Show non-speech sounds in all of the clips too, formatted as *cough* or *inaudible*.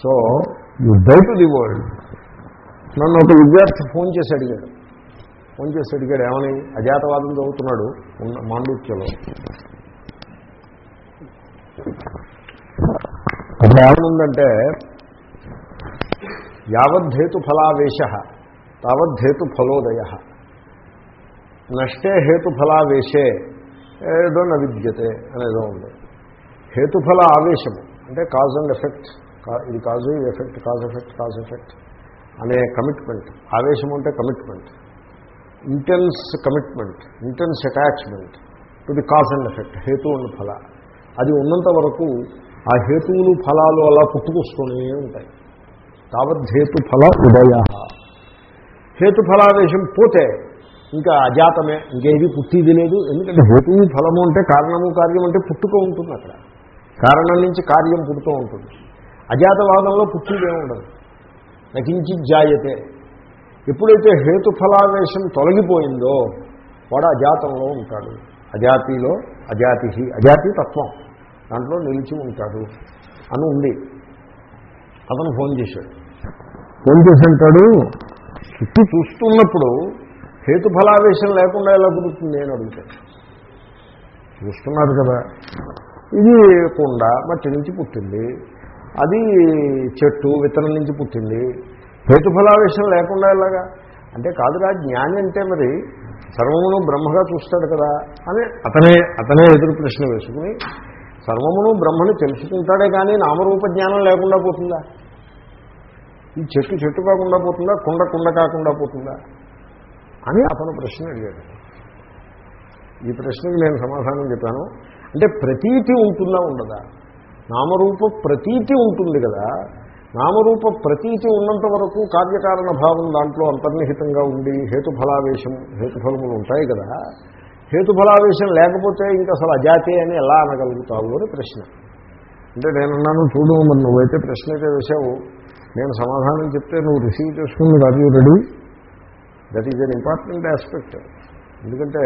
So you die to the world నన్ను ఒక విద్యార్థి ఫోన్ చేసి అడిగాడు. ఫోన్ చేసి అడిగాడు ఏమని? అజాతవాదం చదువుతున్నాడు మాండూక్యలో. అక్కడ ఏమనుందంటే యావద్ధేతు ఫలావేశ తావద్ధేతు ఫలోదయ. నష్టే హేతుఫలావేశే ఏదో న విద్యతే అనేదో ఉంది. హేతుఫల ఆవేశము అంటే కాజ్ అండ్ ఎఫెక్ట్. ఇది కాజు ఇది effect cause effect cause effect అనే కమిట్మెంట్. ఆవేశం అంటే commitment. Intense commitment intense attachment to the cause and effect హేతు అండ్ ఫల. అది ఉన్నంత వరకు ఆ హేతువులు ఫలాలు అలా పుట్టుకొస్తూనే ఉంటాయి. తావద్ధేతు ఫల ఉదయ. హేతుఫలావేశం పోతే ఇంకా అజాతమే ఇంకేది పుట్టిది లేదు. ఎందుకంటే హేతువు ఫలము అంటే కారణము కార్యం అంటే పుట్టుక ఉంటుంది అక్కడ. కారణం నుంచి కార్యం పుడుతూ ఉంటుంది. అజాతవాదంలో పుట్టిదే ఉండదు నకించి జాయతే. ఎప్పుడైతే హేతుఫలావేశం తొలగిపోయిందో వాడు అజాతంలో ఉంటాడు. అజాతిలో అజాతి అజాతి తత్వం. దాంట్లో నిలిచి ఉంటాడు అని ఉంది. అతను ఫోన్ చేశాడు. ఫోన్ చేసి అంటాడు చుట్టూ చూస్తున్నప్పుడు హేతుఫలావేశం లేకుండా ఎలా కుదురుతుంది అని అడుగుతాడు. చూస్తున్నారు కదా. ఇది కుండ మట్టి నుంచి పుట్టింది. అది చెట్టు విత్తనం నుంచి పుట్టింది. హేతుఫలావేశం లేకుండా ఎలాగా? అంటే కాదురా జ్ఞాని అంటే మరి సర్వమును బ్రహ్మగా చూస్తాడు కదా అని అతనే అతనే ఎదురు ప్రశ్న వేసుకుని సర్వమును బ్రహ్మని తెలుసుకుంటాడే కానీ నామరూప జ్ఞానం లేకుండా పోతుందా? ఈ చెట్టు చెట్టు కాకుండా పోతుందా? కుండ కుండ కాకుండా పోతుందా? అని అతను ప్రశ్న అడిగాడు. ఈ ప్రశ్నకి నేను సమాధానం చెప్పాను. అంటే ప్రతీతి ఉంటుందా ఉండదా? నామరూప ప్రతీతి ఉంటుంది కదా. నామరూప ప్రతీతి ఉన్నంత వరకు కార్యకారణ భావం దాంట్లో అంతర్నిహితంగా ఉండి హేతుఫలావేశం హేతుఫలములు ఉంటాయి కదా. హేతుఫలావేశం లేకపోతే ఇంకా అసలు అజాతి అని ఎలా అనగలుగుతావు అని ప్రశ్న. అంటే నేనున్నాను చూడు మరి నువ్వైతే ప్రశ్న అయితే వేసావు నేను సమాధానం చెప్తే నువ్వు రిసీవ్ చేసుకుని రాజు ready that is an important aspect ఎందుకంటే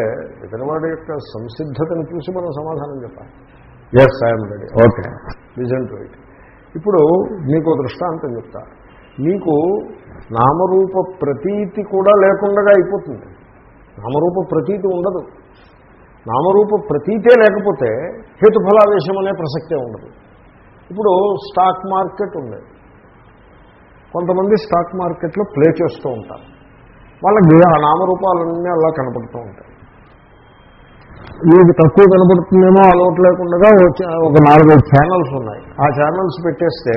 ఇతరవాడి యొక్క సంసిద్ధతను చూసి మనం సమాధానం చెప్పాలి. Yes I'm ready okay listen to it ఇప్పుడు మీకు దృష్టాంతం చెప్తా. మీకు నామరూప ప్రతీతి కూడా లేకుండా అయిపోతుంది. నామరూప ప్రతీతి ఉండదు. నామరూప ప్రతీతే లేకపోతే హేతుఫలావేశం అనే ప్రసక్తే ఉండదు. ఇప్పుడు స్టాక్ మార్కెట్ ఉంది. కొంతమంది స్టాక్ మార్కెట్లో ప్లే చేస్తూ ఉంటారు. వాళ్ళకి ఆ నామరూపాలన్నీ అలా కనపడుతూ ఉంటాయి. మీకు తక్కువ కనపడుతుందేమో అలవాటు లేకుండా ఒక నాలుగైదు ఛానల్స్ ఉన్నాయి. ఆ ఛానల్స్ పెట్టేస్తే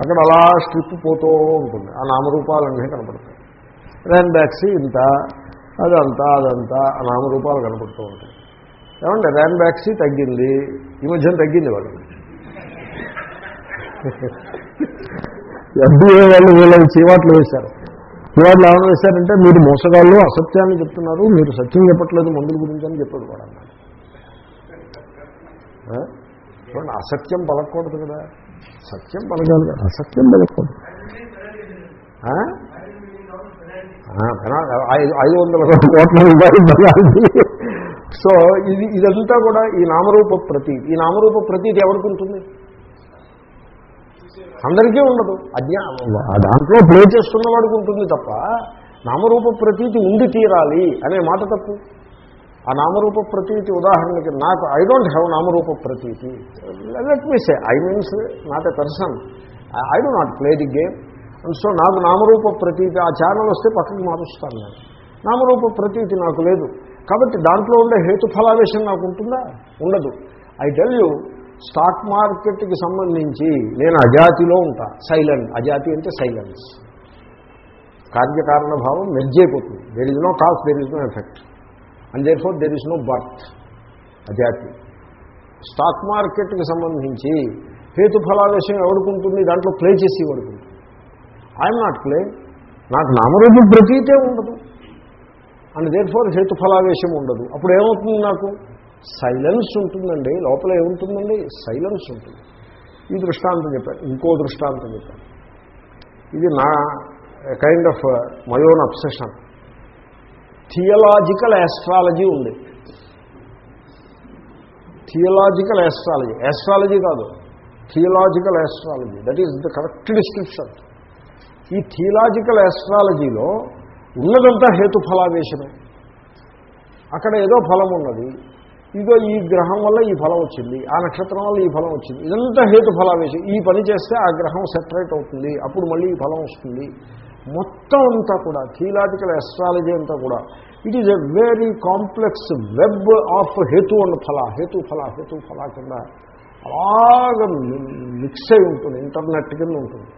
అక్కడ అలా స్ట్రిప్ పోతూ ఉంటుంది. ఆ నామరూపాలన్నీ కనపడతాయి. ర్యాన్ బ్యాక్సీ ఇంత అదంతా అదంతా ఆ నామరూపాలు కనపడుతూ ఉంటాయి. ఏమంటే ర్యాన్ బ్యాక్సీ తగ్గింది. ఈ మధ్యన తగ్గింది వాళ్ళకి. ఎఫ్డీఏ వాళ్ళు వీళ్ళకి చీవాట్లు వేశారు. చీవాట్లు ఏమైనా వేశారంటే మీరు మోసగాళ్ళు అసత్యాన్ని చెప్తున్నారు మీరు సత్యం చెప్పట్లేదు మందుల గురించి అని చెప్పాడు కూడా చూడండి అసత్యం పలకూడదు కదా. సత్యం పలకాలి కదా. అసత్యం పలకూడదు ఐదు వందల కోట్ల రూపాయలు బలాలి సో ఇది ఇదంతా కూడా ఈ నామరూప ప్రతీతి. ఈ నామరూప ప్రతీతి ఎవరికి ఉంటుంది? అందరికీ ఉండదు. అజ్ఞా దాంట్లో ప్లే చేస్తున్న వాడికి ఉంటుంది తప్ప నామరూప ప్రతీతి ఉండి తీరాలి అనే మాట తప్పు. ఆ నామరూప ప్రతీతి ఉదాహరణకి నాకు ఐ డోంట్ హ్యావ్ నామరూప ప్రతీతి. Let me say I means not a person I do not play the game and so నాకు నామరూప ప్రతీతి ఆ ఛానల్ వస్తే పక్కకి మారుస్తాను నేను. నామరూప ప్రతీతి నాకు లేదు. కాబట్టి దాంట్లో ఉండే హేతుఫలావేశం నాకు ఉంటుందా? ఉండదు. ఐ టెల్ యూ స్టాక్ మార్కెట్కి సంబంధించి నేను అజాతిలో ఉంటా. సైలెంట్ అజాతి అంటే సైలెన్స్ కార్యకారణ భావం మెర్జ్ అయిపోతుంది. There is no cause there is no effect and therefore there is no birth అజాతి stock మార్కెట్కి సంబంధించి హేతుఫలాదేశం ఎవడుకుంటుంది దాంట్లో ప్లే చేసి ఎవడుకుంటుంది ఐఎమ్ నాట్ ప్లే నాకు నామరూపు ప్రతీతే ఉండదు. అండ్ దేర్ ఫోర్ హేతుఫలావేశం ఉండదు. అప్పుడు ఏమవుతుంది నాకు? సైలెన్స్ ఉంటుందండి. లోపల ఏముంటుందండి? సైలెన్స్ ఉంటుంది. ఈ దృష్టాంతం చెప్పాను. ఇంకో దృష్టాంతం చెప్పాను. ఇది నా kind of my own obsession theological astrology ఉంది. థియలాజికల్ యాస్ట్రాలజీ యాస్ట్రాలజీ కాదు. Theological astrology that is the correct description ఈ థియలాజికల్ యాస్ట్రాలజీలో ఉన్నదంతా హేతుఫలావేశమే అక్కడ ఏదో ఫలం ఉన్నది. ఇదో ఈ గ్రహం వల్ల ఈ ఫలం వచ్చింది. ఆ నక్షత్రం వల్ల ఈ ఫలం వచ్చింది. ఇదంతా హేతుఫలావేశం ఈ పని చేస్తే ఆ గ్రహం సెపరేట్ అవుతుంది. అప్పుడు మళ్ళీ ఈ ఫలం వస్తుంది. మొత్తం అంతా కూడా థియలాజికల్ ఎస్ట్రాలజీ అంతా కూడా it is a very complex web of హేతు అండ్ ఫల హేతు ఫల హేతు ఫల కింద అలాగ మిక్స్ అయి ఉంటుంది ఇంటర్నెట్ కింద ఉంటుంది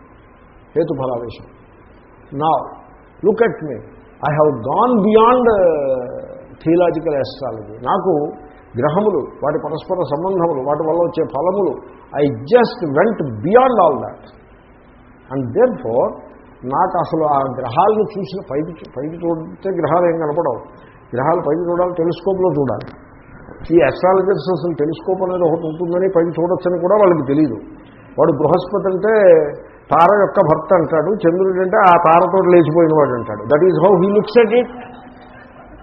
హేతు ఫలావేశం. నా look at me I have gone beyond theological astrology నాకు గ్రహములు వాటి పరస్పర సంబంధములు వాటి వల్ల వచ్చే ఫలములు I just went beyond all that and therefore నాకు అసలు ఆ గ్రహాలను చూసిన పైకి పైకి చూడితే గ్రహాలు ఏం కనపడవు. గ్రహాలు పైకి చూడాలి టెలిస్కోప్లో చూడాలి. ఈ అస్ట్రాలజర్స్ అసలు టెలిస్కోప్ అనేది ఒకటి ఉంటుందని పైకి చూడొచ్చని కూడా వాళ్ళకి తెలియదు వాడు బృహస్పతి అంటే తార యొక్క భర్త అంటాడు చంద్రుడు అంటే ఆ తారతో లేచిపోయిన వాడు అంటాడు. That is how he looks at it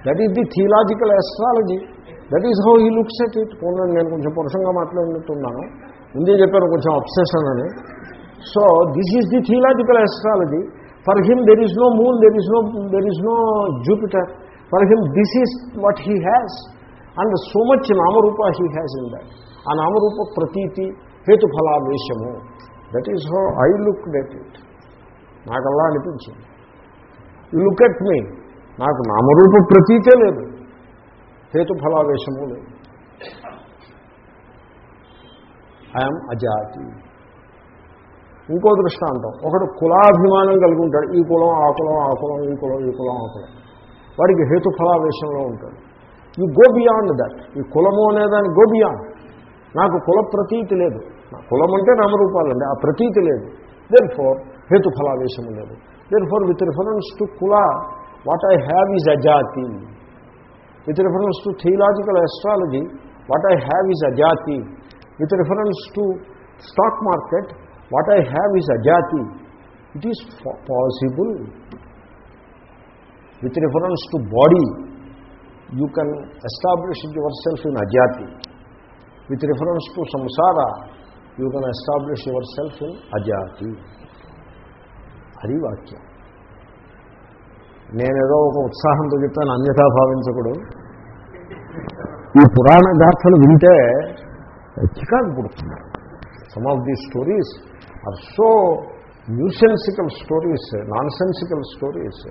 that is the theological astrology that is how he looks at it పోనీ నేను కొంచెం పురుషంగా మాట్లాడుతున్నాను ముందే చెప్పాను కొంచెం అప్సెషన్ అని. So this is the theological astrology for him there is no moon there is no there is no Jupiter for him this is what he has and so much నామరూప he has in that ఆ నామరూప ప్రతీతి హేతుఫలావేశము that is how I look at it నాకు అలా అనిపించింది. You look at మీ నాకు నామరూప ప్రతీతే లేదు. హేతుఫలావేశము లేదు. ఐఎమ్ అజాతి ఇంకో దృష్టాంతం. ఒకడు కులాభిమానం కలిగి ఉంటాడు. ఈ కులం ఆ కులం ఆ కులం ఈ కులం ఈ కులం ఆ కులం. వాడికి హేతుఫలావేశంలో ఉంటాడు. ఈ గో బియాండ్ దట్ ఈ కులము అనేదాన్ని గో బియాండ్ నాకు కుల ప్రతీతి లేదు. కులం అంటే నామరూపాలండి. ఆ ప్రతీతి లేదు. దెన్ ఫోర్ హేతుఫలావేశము లేదు. Therefore with reference to కుల what I have is అజాతి with reference to theological astrology what I have is అజాతి with reference to stock market what I have is అజాతి it is possible with reference to body you can establish yourself in అజాతి with reference to సంసార you can establish yourself in అజాతి అది వాక్యం నేనేదో ఒక ఉత్సాహంతో చెప్తాను అన్యథా భావించకూడదు. ఈ పురాణ గాథలు వింటే చికాకు పుడుతుంది. Some of the stories are so nonsensical stories nonsensical stories.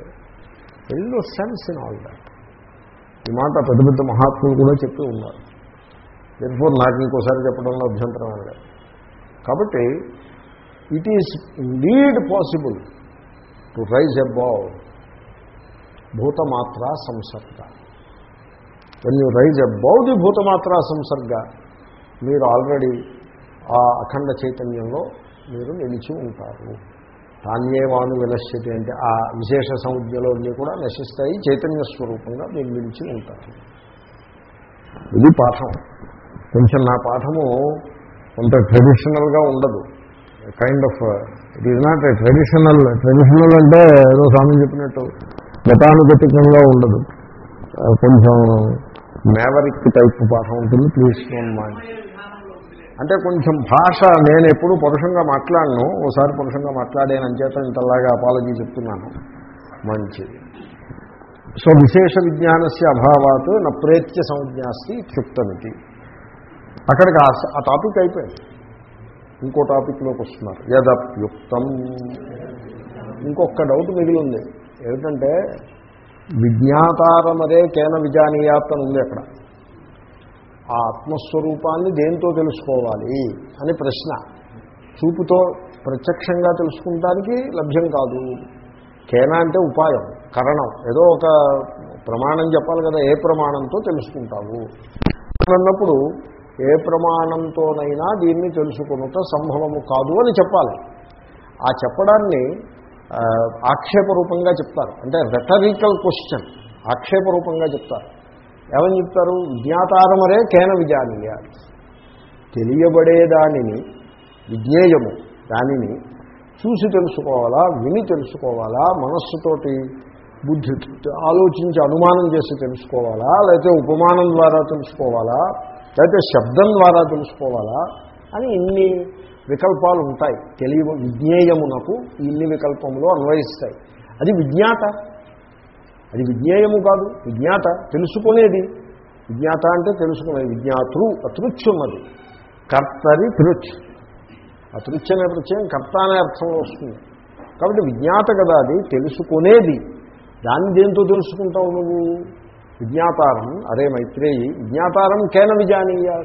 Yellow sense in all that. ఈ మాట పెద్ద పెద్ద మహాత్ములు కూడా చెప్తూ ఉన్నారు. దీనిఫోర్ నాకు ఇంకోసారి చెప్పడంలో అభ్యంతరం అనగా కాబట్టి it is lead possible to rise above భూతమాత్ర సంసర్గ when you rise above the భూతమాత్ర సంసర్గ మీరు ఆల్రెడీ ఆ అఖండ చైతన్యంలో మీరు నిలిచి ఉంటారు. తాన్యేవాను వినశ్యతి అంటే ఆ విశేష సంజ్ఞలో కూడా నశిస్తాయి చైతన్య స్వరూపంగా మీరు నిలిచి ఉంటారు. ఇది పాఠం. కొంచెం నా పాఠము కొంత ట్రెడిషనల్గా ఉండదు. Kind of it is not traditional traditional అంటే ఏదో స్వామి చెప్పినట్టు గతానుగతికంగా ఉండదు. కొంచెం మేవరిక్ టైప్ పాఠం ఉంటుంది ప్లీజ్ మైండ్ అంటే కొంచెం భాష నేను ఎప్పుడు పరుషంగా మాట్లాడను. ఓసారి పరుషంగా మాట్లాడాను చేత ఇంతలాగా అపాలజీ చెప్తున్నాను. మంచిది. సో విశేష విజ్ఞానస్య అభావాత్ నా ప్రేత్య సంజ్ఞాస్తి క్షుప్తమితి. అక్కడికి ఆ టాపిక్ అయిపోయింది. ఇంకో టాపిక్లోకి వస్తున్నారు. యదప్యుక్తం. ఇంకొక డౌట్ మిగిలి ఉంది ఏమిటంటే విజ్ఞాతారమదే కేన విజానీయాత్ అని ఉంది అక్కడ. ఆ ఆత్మస్వరూపాన్ని దేంతో తెలుసుకోవాలి అని ప్రశ్న. చూపుతో ప్రత్యక్షంగా తెలుసుకుంటానికి లభ్యం కాదు. కేనా అంటే ఉపాయం కరణం. ఏదో ఒక ప్రమాణం చెప్పాలి కదా ఏ ప్రమాణంతో తెలుసుకుంటావు? అన్నప్పుడు ఏ ప్రమాణంతోనైనా దీన్ని తెలుసుకునుట సంభవము కాదు అని చెప్పాలి. ఆ చెప్పడాన్ని ఆక్షేపరూపంగా చెప్తారు. అంటే రెటరికల్ క్వశ్చన్ ఆక్షేపరూపంగా చెప్తారు. ఏమని చెప్తారు? విజ్ఞాతారమరే కేన విజానీయ. తెలియబడే దానిని విజ్ఞేయము దానిని చూసి తెలుసుకోవాలా విని తెలుసుకోవాలా మనస్సుతోటి బుద్ధి ఆలోచించి అనుమానం చేసి తెలుసుకోవాలా లేకపోతే ఉపమానం ద్వారా తెలుసుకోవాలా లేకపోతే శబ్దం ద్వారా తెలుసుకోవాలా అని ఇన్ని వికల్పాలు ఉంటాయి. తెలియ విజ్ఞేయమునకు ఇన్ని వికల్పములు అన్వయిస్తాయి. అది విజ్ఞాత. అది విజ్ఞేయము కాదు విజ్ఞాత తెలుసుకునేది. విజ్ఞాత అంటే తెలుసుకునేది విజ్ఞాతృ అతృచ్చున్నది కర్తరి తృచ్. అతృచ్ఛ అనే ప్రత్యయం కర్త అనే అర్థంలో వస్తుంది. కాబట్టి విజ్ఞాత కదా అది తెలుసుకునేది. దాన్ని దేంతో తెలుసుకుంటావు నువ్వు? విజ్ఞాతారం అరే మైత్రేయి విజ్ఞాతారం కేన విజానీయ?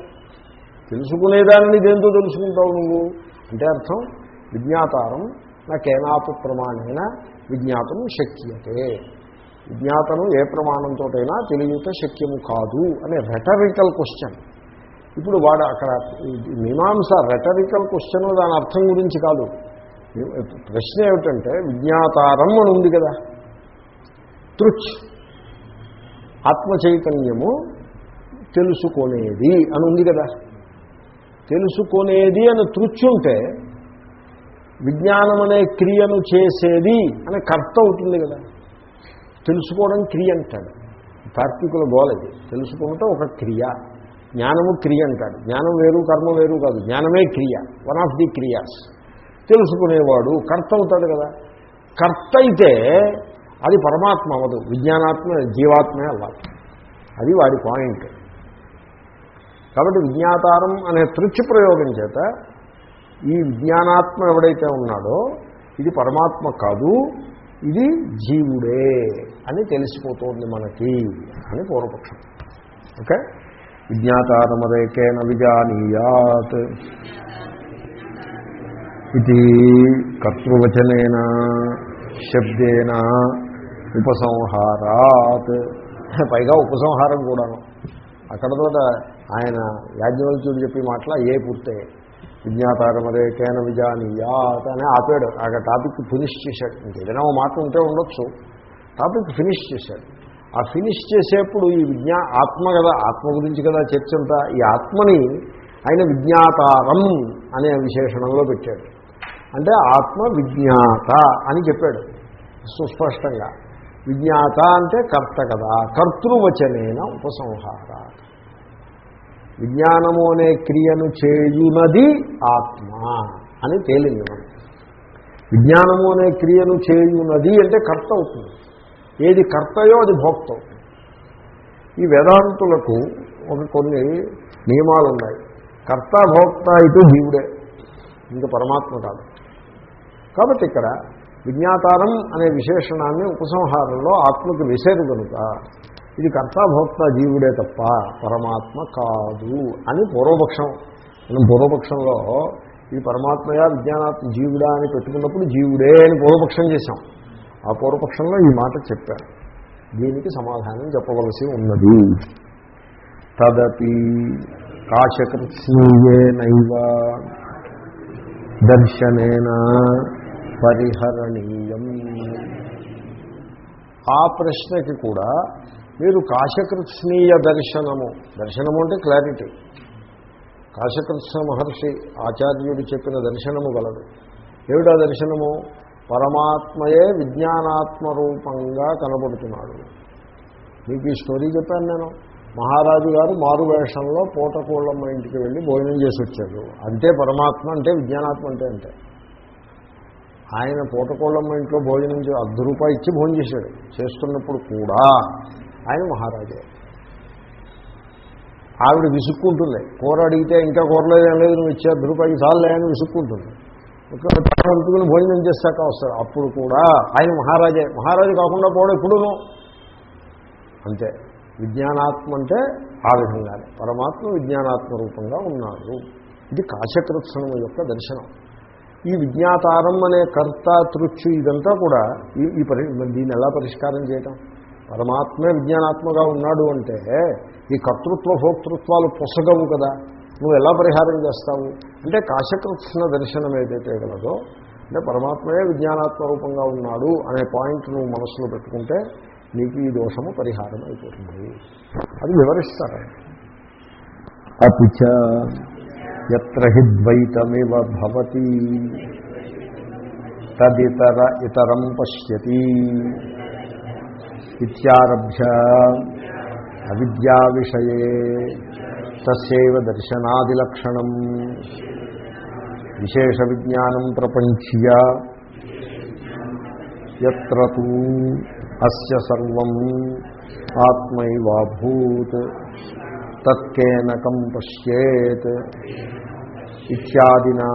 తెలుసుకునేదాన్ని దేంతో తెలుసుకుంటావు నువ్వు? అంటే అర్థం విజ్ఞాతారం నా కేనాపు ప్రమాణేన విజ్ఞాతం శక్యతే. విజ్ఞాతను ఏ ప్రమాణంతోటైనా తెలియట శక్యము కాదు అనే రెటరికల్ క్వశ్చన్ ఇప్పుడు వాడు అక్కడ మీమాంస రెటరికల్ క్వశ్చన్ దాని అర్థం గురించి కాదు. ప్రశ్న ఏమిటంటే విజ్ఞాతారం అని ఉంది కదా. తృచ్. ఆత్మ చైతన్యము తెలుసుకునేది అని ఉంది కదా. తెలుసుకునేది అని తృచ్చుంటే విజ్ఞానం అనే క్రియను చేసేది అనే కర్త అవుతుంది కదా. తెలుసుకోవడం క్రియ అంటాడు. తార్కికుల గోలది తెలుసుకుంటే ఒక క్రియ. జ్ఞానము క్రియ అంటాడు. జ్ఞానం వేరు కర్మ వేరు కాదు. జ్ఞానమే క్రియ. వన్ ఆఫ్ ది క్రియాస్. తెలుసుకునేవాడు కర్త అవుతాడు కదా. కర్త అయితే అది పరమాత్మ అవ్వదు. విజ్ఞానాత్మ జీవాత్మే అవ్వాలి. అది వాడి పాయింట్. కాబట్టి విజ్ఞాతారం అనే తృచ్చి ప్రయోగం చేత ఈ విజ్ఞానాత్మ ఎవడైతే ఉన్నాడో ఇది పరమాత్మ కాదు ఇది జీవుడే. అని తెలిసిపోతుంది మనకి అని పూర్వపక్షం. ఓకే? విజ్ఞాతారమరేకేన విజానీయాత్. ఇది కర్తృవచనేన శబ్దేన ఉపసంహారాత్. పైగా ఉపసంహారం కూడాను. అక్కడతో ఆయన యాజ్ఞవల్క్యుడు చెప్పి మాటల ఏ పూర్తయ్యాయి. విజ్ఞాతారమరేకేన విజానీయాత్ అని ఆపాడు. ఆ టాపిక్ ఫినిష్ చేశాడు. ఇంకేదైనా ఓ మాట ఉంటే ఉండొచ్చు. టాపిక్ ఫినిష్ చేశాడు. ఆ ఫినిష్ చేసేప్పుడు ఈ విజ్ఞా ఆత్మ కదా ఆత్మ గురించి కదా చర్చ అంతా ఈ ఆత్మని ఆయన విజ్ఞాతారం అనే విశేషణంలో పెట్టాడు. అంటే ఆత్మ విజ్ఞాత అని చెప్పాడు. సుస్పష్టంగా. విజ్ఞాత అంటే కర్త కదా కర్తృవచనేన ఉపసంహార. విజ్ఞానము అనే క్రియను చేయునది ఆత్మ అని తేలింది మనం విజ్ఞానము అనే క్రియను చేయునది అంటే కర్త అవుతుంది. ఏది కర్తయో అది భోక్త. అవుతుంది ఈ వేదాంతులకు ఒక కొన్ని నియమాలు ఉన్నాయి కర్త భోక్త ఇటు జీవుడే. ఇంకా పరమాత్మ కాదు. కాబట్టి ఇక్కడ విజ్ఞాతారం అనే విశేషణాన్ని ఉపసంహారంలో ఆత్మకు విసేరు కనుక ఇది కర్తాభోక్త జీవుడే తప్ప పరమాత్మ కాదు అని పూర్వపక్షం. మనం పూర్వపక్షంలో ఇది పరమాత్మయా విజ్ఞానాత్మ జీవుడా అని పెట్టుకున్నప్పుడు జీవుడే అని పూర్వపక్షం చేశాం. ఆ పూర్వపక్షంలో ఈ మాట చెప్పారు. దీనికి సమాధానం చెప్పవలసి ఉన్నది. తదపి కాశకృష్ణీయేనైవ దర్శనేన పరిహరణీయం. ఆ ప్రశ్నకి కూడా మీరు కాశకృష్ణీయ దర్శనము దర్శనము అంటే క్లారిటీ. కాశకృష్ణ మహర్షి ఆచార్యుడు చెప్పిన దర్శనము గలదు. ఏమిటా దర్శనము? పరమాత్మయే విజ్ఞానాత్మ రూపంగా కనబడుతున్నాడు. మీకు ఈ స్టోరీ చెప్పాను నేను. మహారాజు గారు మారువేషంలో పూటకూళ్ళమ్మ ఇంటికి వెళ్ళి భోజనం చేసి వచ్చారు. అంతే పరమాత్మ అంటే విజ్ఞానాత్మ అంటే అంటే. ఆయన పూటకూళ్ళమ్మ ఇంట్లో భోజనం చే అర్ధ రూపాయి ఇచ్చి భోజనం చేశాడు. చేస్తున్నప్పుడు కూడా ఆయన మహారాజే. ఆవిడ విసుక్కుంటుంది. కూర అడిగితే ఇంకా కూరలేదు ఏం లేదు నువ్వు ఇచ్చే అర్ధ రూపాయికి చాలు లేని విసుక్కుంటుంది. అంటుకుని భోజనం చేశాక వస్తాడు. అప్పుడు కూడా ఆయన మహారాజే. మహారాజు కాకుండా పోవడం ఎప్పుడూను? అంతే. విజ్ఞానాత్మ అంటే ఆ విధంగానే. పరమాత్మ విజ్ఞానాత్మ రూపంగా ఉన్నాడు. ఇది కాశకృత్సనం యొక్క దర్శనం. ఈ విజ్ఞాతారం అనే కర్త తృచ్చు ఇదంతా కూడా ఈ ఈ పరి దీన్ని ఎలా పరిష్కారం చేయటం? పరమాత్మే విజ్ఞానాత్మగా ఉన్నాడు అంటే ఈ కర్తృత్వ భోక్తృత్వాలు పొసగవు కదా. నువ్వు ఎలా పరిహారం చేస్తావు? అంటే కాశకృష్ణ దర్శనం ఏదైతే గలదో అంటే పరమాత్మయే విజ్ఞానాత్మ రూపంగా ఉన్నాడు అనే పాయింట్ నువ్వు మనసులో పెట్టుకుంటే నీకు ఈ దోషము పరిహారం అయిపోతుంది. అది వివరిస్తారు? అపిచ ఎత్ర హి భవతి. తదితర ఇతరం పశ్యతి. ఇత్యారభ్య అవిద్యా విషయే. తస్యవ దర్శనాదిలక్షణం. విశేష విజ్ఞానం ప్రపంచీయ ఎత్ర అస్య సర్వం ఆత్మైవాభూత్ తత్కేనకం పశ్యేత్ ఇత్యాదినా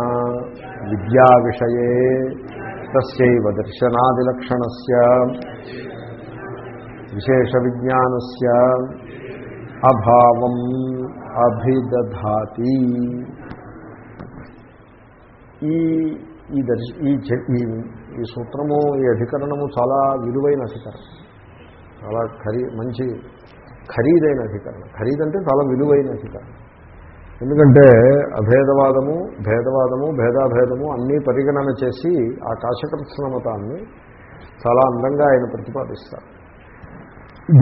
విద్యా విషయే తస్యవ దర్శనాదిలక్షణ విశేష విజ్ఞానస్య అభావం అభిదధాతి. ఈ ఈ దర్శ ఈ ఈ సూత్రము ఈ అధికరణము చాలా విలువైన అధికరణం. చాలా ఖరీ మంచి ఖరీదైన అధికరణం. ఖరీదంటే చాలా విలువైన అధికరణం. ఎందుకంటే అభేదవాదము భేదవాదము భేదాభేదము అన్నీ పరిగణన చేసి ఆ కాశకృష్ణ మతాన్ని చాలా అందంగా ఆయన ప్రతిపాదిస్తారు.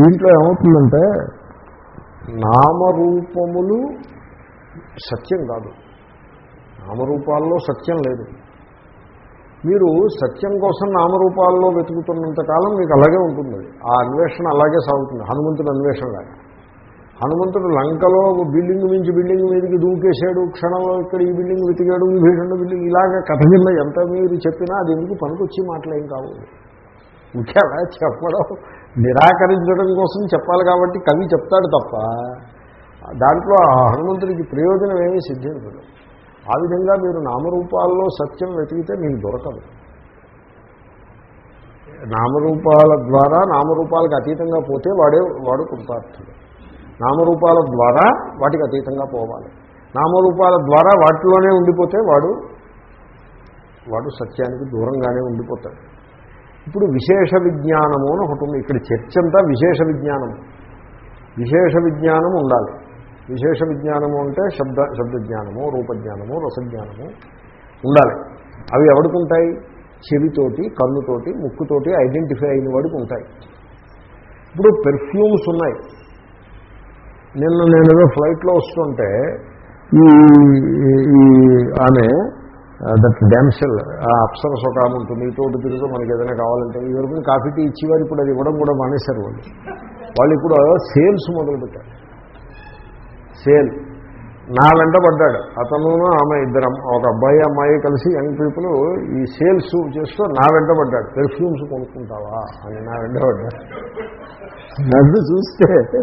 దీంట్లో ఏమవుతుందంటే నామరూపములు సత్యం కాదు. నామరూపాల్లో సత్యం లేదు. మీరు సత్యం కోసం నామరూపాల్లో వెతుకుతున్నంత కాలం మీకు అలాగే ఉంటుంది. ఆ అన్వేషణ అలాగే సాగుతుంది. హనుమంతుడు అన్వేషణ లాగా హనుమంతుడు లంకలో బిల్డింగ్ మించి బిల్డింగ్ మీదకి దూకేశాడు. క్షణంలో ఇక్కడ ఈ బిల్డింగ్ వెతికాడు ఈ భీషణ బిల్డింగ్. ఇలాగ కథ కింద ఎంత మీరు చెప్పినా అది ఎందుకు పనికొచ్చి మాటలేం కావు. ఇంకా చెప్పడం? నిరాకరించడం కోసం చెప్పాలి కాబట్టి కవి చెప్తాడు తప్ప దాంట్లో ఆ హనుమంతుడికి ప్రయోజనం ఏమీ సిద్ధించదు ఆ విధంగా మీరు నామరూపాల్లో సత్యం వెతికితే మీకు దొరకదు. నామరూపాల ద్వారా నామరూపాలకు అతీతంగా పోతే వాడే వాడు కృతార్థుడు. నామరూపాల ద్వారా వాటికి అతీతంగా పోవాలి. నామరూపాల ద్వారా వాటిలోనే ఉండిపోతే వాడు వాడు సత్యానికి దూరంగానే ఉండిపోతాడు. ఇప్పుడు విశేష విజ్ఞానము అని ఒకటి ఉంది. ఇక్కడ చర్చ అంతా విశేష విజ్ఞానం. విశేష విజ్ఞానం ఉండాలి. విశేష విజ్ఞానము అంటే శబ్ద శబ్దజ్ఞానము రూపజ్ఞానము రసజ్ఞానము ఉండాలి. అవి ఎవరికి ఉంటాయి? చెవితోటి కన్నుతోటి ముక్కుతోటి ఐడెంటిఫై అయిన వాడికి ఉంటాయి. ఇప్పుడు పెర్ఫ్యూమ్స్ ఉన్నాయి. నిన్న నేను ఏదో ఫ్లైట్లో వస్తుంటే ఈ ఆమె దట్ డ్యామ్సెల్ ఆ అప్సర ఒక ఉంటుంది తోటి తిరుగుతూ మనకి ఏదైనా కావాలంటే ఈ వరకు కాఫీ టీ ఇచ్చేవారు ఇప్పుడు అది ఇవ్వడం కూడా మానేశారు వాళ్ళు. వాళ్ళు ఇప్పుడు సేల్స్ మొదలుపెట్టారు. సేల్. నా వెంట పడ్డాడు. అతను ఆమె ఇద్దరు ఒక అబ్బాయి అమ్మాయి కలిసి యంగ్ పీపుల్ ఈ సేల్స్ చేస్తూ నా వెంట పడ్డాడు. పెర్ఫ్యూమ్స్ కొనుక్కుంటావా? అని నా వెంట పడ్డాడు. నన్ను చూస్తే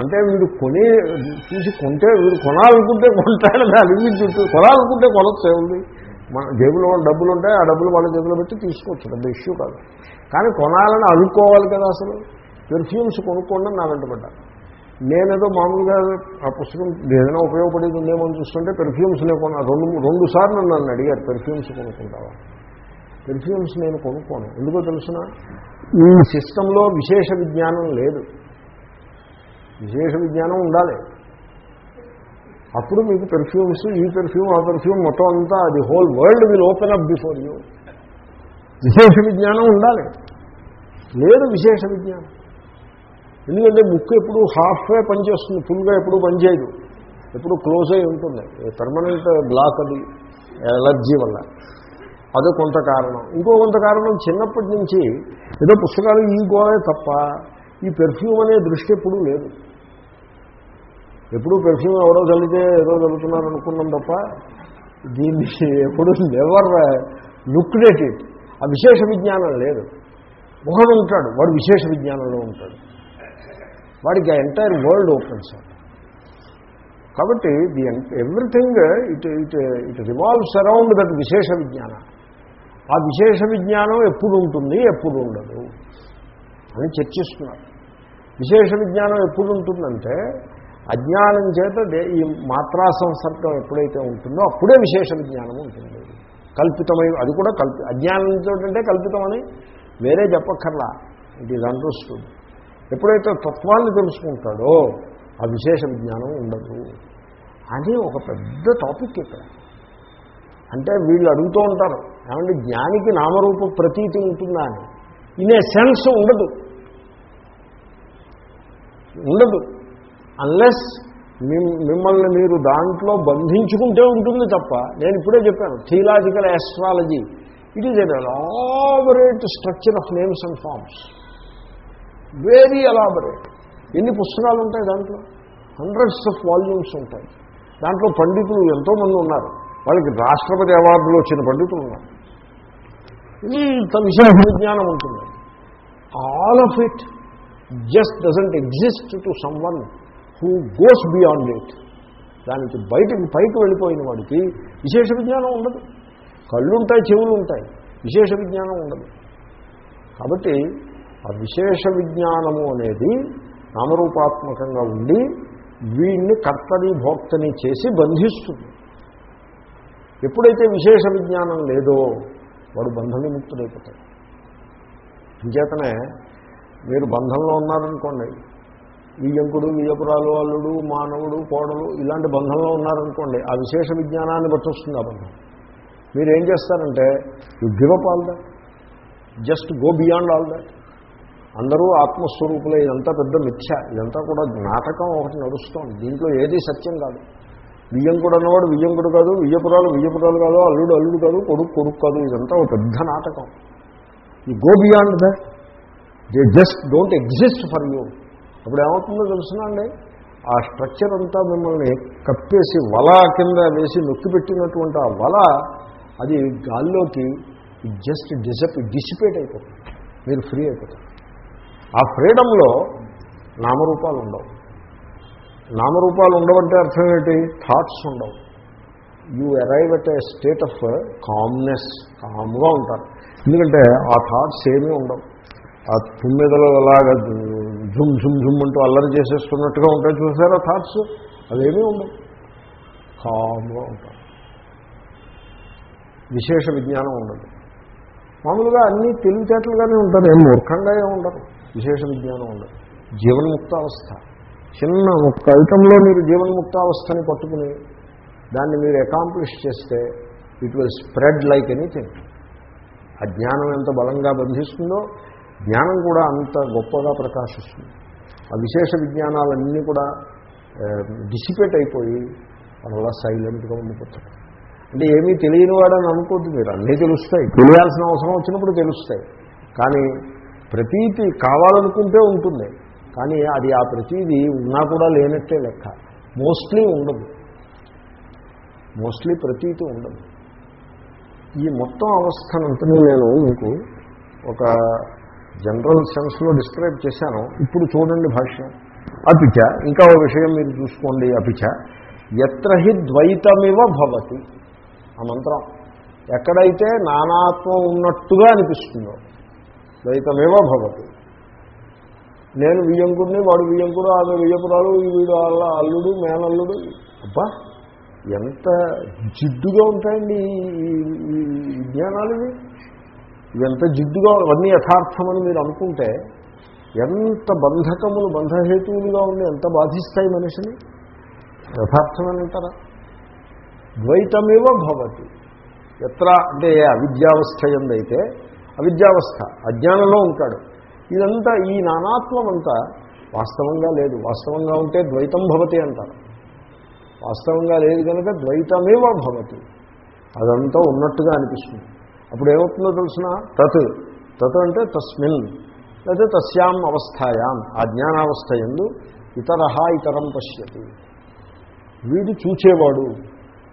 అంటే వీడు కొనే చూసి కొంటే వీడు కొనాలనుకుంటే కొంటాడు దాని చుట్టూ కొనాలనుకుంటే కొనొచ్చు ఏముంది? మన జేబులో డబ్బులు ఉంటాయి ఆ డబ్బులు వాళ్ళ జేబులో పెట్టి తీసుకోవచ్చు పెద్ద ఇష్యూ కాదు. కానీ కొనాలని అనుకోవాలి కదా అసలు? పెర్ఫ్యూమ్స్ కొనుక్కోండి అని నా వెంటబడ్డా నేనేదో మామూలుగా ఆ పుస్తకం ఏదైనా ఉపయోగపడేది ఉందేమో చూస్తుంటే పెర్ఫ్యూమ్స్ నేను కొన్నా రెండు రెండు సార్లు నన్ను అడిగారు పెర్ఫ్యూమ్స్ కొనుక్కుంటావా? పెర్ఫ్యూమ్స్ నేను కొనుక్కోను. ఎందుకో తెలుసిన? ఈ సిస్టంలో విశేష విజ్ఞానం లేదు. విశేష విజ్ఞానం ఉండాలి. అప్పుడు మీకు పెర్ఫ్యూమ్స్ ఈ పెర్ఫ్యూమ్ ఆ పెర్ఫ్యూమ్ మొత్తం అంతా అది whole world will open up before you విశేష విజ్ఞానం ఉండాలి. లేదు విశేష విజ్ఞానం ఎందుకంటే ముక్కు ఎప్పుడు హాఫ్వే పనిచేస్తుంది ఫుల్గా ఎప్పుడు పనిచేయదు ఎప్పుడు క్లోజ్ అయి ఉంటుంది. పర్మనెంట్ బ్లాక్ అది ఎలర్జీ వల్ల. అదో కొంత కారణం. ఇంకో కొంత కారణం చిన్నప్పటి నుంచి ఏదో పుస్తకాలు ఈ గోవే తప్ప ఈ పెర్ఫ్యూమ్ అనే దృష్టి ఎప్పుడూ లేదు. ఎప్పుడూ పెర్ఫ్యూమ్ ఎవరో చల్లితే ఏదో చల్లుతున్నారు అనుకున్నాం తప్ప దీన్ని ఎప్పుడు ఎవర్ లుక్డేట్ ఇట్ ఆ విశేష విజ్ఞానం లేదు. ఒకడు ఉంటాడు వాడు విశేష విజ్ఞానంలో ఉంటాడు. వాడికి ఆ ఎంటైర్ వరల్డ్ ఓపెన్ సార్ కాబట్టి the everything it it it revolves around that విశేష విజ్ఞానం. ఆ విశేష విజ్ఞానం ఎప్పుడు ఉంటుంది ఎప్పుడు ఉండదు అని చర్చిస్తున్నారు. విశేష విజ్ఞానం ఎప్పుడు ఉంటుందంటే అజ్ఞానం చేత ఈ మాత్రా సంసర్గం ఎప్పుడైతే ఉంటుందో అప్పుడే విశేష విజ్ఞానం ఉంటుంది. కల్పితమై అది కూడా కల్పి అజ్ఞానంతో అంటే కల్పితమని వేరే చెప్పక్కర్లా. ఇట్ ఈజ్ అండర్స్టూడ్ ఎప్పుడైతే తత్వాన్ని తెలుసుకుంటాడో ఆ విశేష విజ్ఞానం ఉండదు. అని ఒక పెద్ద టాపిక్ ఇక్కడ. అంటే వీళ్ళు అడుగుతూ ఉంటారు ఏమంటే జ్ఞానికి నామరూప ప్రతీతి ఉంటుందా అని? ఇనే సెన్స్ ఉండదు. ఉండదు. అన్లెస్ మిమ్మల్ని మీరు దాంట్లో బంధించుకుంటే ఉంటుంది తప్ప నేను ఇప్పుడే చెప్పాను theological astrology it is an elaborate structure of names and forms very elaborate ఎన్ని పుస్తకాలు ఉంటాయి దాంట్లో? హండ్రెడ్స్ ఆఫ్ వాల్యూమ్స్ ఉంటాయి. దాంట్లో పండితులు ఎంతోమంది ఉన్నారు. వాళ్ళకి రాష్ట్రపతి అవార్డులు వచ్చిన పండితులు ఉన్నారు. ఇంత విశేష విజ్ఞానం ఉంటుంది. All of it just doesn't exist to someone who goes beyond it దానికి బయటకు పైకి వెళ్ళిపోయిన వాడికి విశేష విజ్ఞానం ఉండదు. కళ్ళు ఉంటాయి చెవులు ఉంటాయి. విశేష విజ్ఞానం ఉండదు. కాబట్టి ఆ విశేష విజ్ఞానము అనేది నామరూపాత్మకంగా ఉండి వీడిని కర్తని భోక్తని చేసి బంధిస్తుంది. ఎప్పుడైతే విశేష విజ్ఞానం లేదో వాడు బంధవిముక్తుడైపోతాడు. అంచేతనే మీరు బంధంలో ఉన్నారనుకోండి వియ్యంకుడు వియ్యపురాలు అల్లుడు మానవుడు కోడలు ఇలాంటి బంధంలో ఉన్నారనుకోండి ఆ విశేష విజ్ఞానాన్ని బట్టి వస్తుంది ఆ బంధం. మీరు ఏం చేస్తారంటే you give up all that. Just go beyond all that. అందరూ ఆత్మస్వరూపులే ఇదంతా పెద్ద మిథ్య. ఇదంతా కూడా నాటకం ఒకటి నడుస్తోంది. దీంట్లో ఏది సత్యం కాదు. వియ్యంకుడు అన్నవాడు వియ్యంకుడు కాదు వియ్యపురాలు వియ్యపురాలు కాదు అల్లుడు అల్లుడు కాదు కొడుకు కొడుకు కాదు ఇదంతా ఒక పెద్ద నాటకం. ఈ go beyond that. They just don't exist for you. అప్పుడు ఏమవుతుందో తెలుసునండి? ఆ స్ట్రక్చర్ అంతా మిమ్మల్ని కప్పేసి వల కింద వేసి నొక్కి పెట్టినటువంటి ఆ వల అది గాల్లోకి జస్ట్ డిసప్ డిసిపేట్ అయిపోతుంది. మీరు ఫ్రీ అయిపోతారు. ఆ ఫ్రీడంలో నామరూపాలు ఉండవు. నామరూపాలు ఉండవంటే అర్థం ఏంటి? థాట్స్ ఉండవు. You arrive at a state of calmness కామ్గా ఉంటారు. ఎందుకంటే ఆ థాట్స్ ఏమీ ఉండవు. ఆ తుమ్మెదలు ఝుమ్ ఝుమ్ ఝుమ్ అంటూ అల్లరి చేసేస్తున్నట్టుగా ఉంటాయి చూసారా థాట్స్ అవేమీ ఉండవు. కామ్గా ఉంటాం విశేష విజ్ఞానం ఉండదు. మామూలుగా అన్నీ తెలివితేటలుగానే ఉంటారు ఏం మూర్ఖంగా ఉండరు. విశేష విజ్ఞానం ఉండదు. జీవన్ముక్తావస్థ. చిన్న ఒక్క ఐటంలో మీరు జీవన్ముక్తావస్థని పట్టుకుని దాన్ని మీరు అకాంప్లిష్ చేస్తే it will spread like anything ఆ జ్ఞానం ఎంత బలంగా బంధిస్తుందో జ్ఞానం కూడా అంత గొప్పగా ప్రకాశిస్తుంది. ఆ విశేష విజ్ఞానాలన్నీ కూడా డిసిపేట్ అయిపోయి అలా సైలెంట్గా ఉండిపోతాడు అంటే ఏమీ తెలియని వాడని అనుకోద్దు మీరు. అన్నీ తెలుస్తాయి. తెలియాల్సిన అవసరం వచ్చినప్పుడు తెలుస్తాయి. కానీ ప్రతీతి కావాలనుకుంటే ఉంటుంది. కానీ అది ఆ ప్రతీది ఉన్నా కూడా లేనట్టే లెక్క. మోస్ట్లీ ఉండదు. మోస్ట్లీ ప్రతీతి ఉండదు. ఈ మొత్తం అవస్థనంతా నేను మీకు ఒక జనరల్ సెన్స్లో డిస్క్రైబ్ చేశాను. ఇప్పుడు చూడండి భాష్యం. అపిచ ఇంకా ఒక విషయం మీరు చూసుకోండి అపిచ. ఎత్ర హి ద్వైతమివ భవతి. ఆ మంత్రం. ఎక్కడైతే నానాత్మం ఉన్నట్టుగా అనిపిస్తుందో ద్వైతమేవ భవతి. నేను వియ్యంకుడిని వాడు వియ్యంకుడు ఆమె వియ్యపురాలు వీడు వాళ్ళ అల్లుడు మేనల్లుడు. అబ్బా ఎంత జిడ్డుగా ఉంటాయండి ఈ జ్ఞానాలు ఇవి. ఇవెంత జిడ్డుగా అవన్నీ యథార్థమని మీరు అనుకుంటే ఎంత బంధకములు బంధహేతువులుగా ఉండి ఎంత బాధిస్తాయి మనిషిని? యథార్థమని అంటారా? ద్వైతమేవ భవతి. ఎత్ర అంటే ఏ అవిద్యావస్థ ఎందైతే అవిద్యావస్థ అజ్ఞానంలో ఉంటాడు. ఇదంతా ఈ నానాత్వం అంతా వాస్తవంగా లేదు. వాస్తవంగా ఉంటే ద్వైతం భవతి అంటారు. వాస్తవంగా లేదు కనుక ద్వైతమేవ భవతి. అదంతా ఉన్నట్టుగా అనిపిస్తుంది. అప్పుడు ఏమవుతుందో తెలిసిన? తత్. తత్ అంటే తస్మిన్. లేదా తస్యాం అవస్థాయాం. ఆ జ్ఞానావస్థ ఎందు ఇతర ఇతరం పశ్యతి. వీడు చూచేవాడు.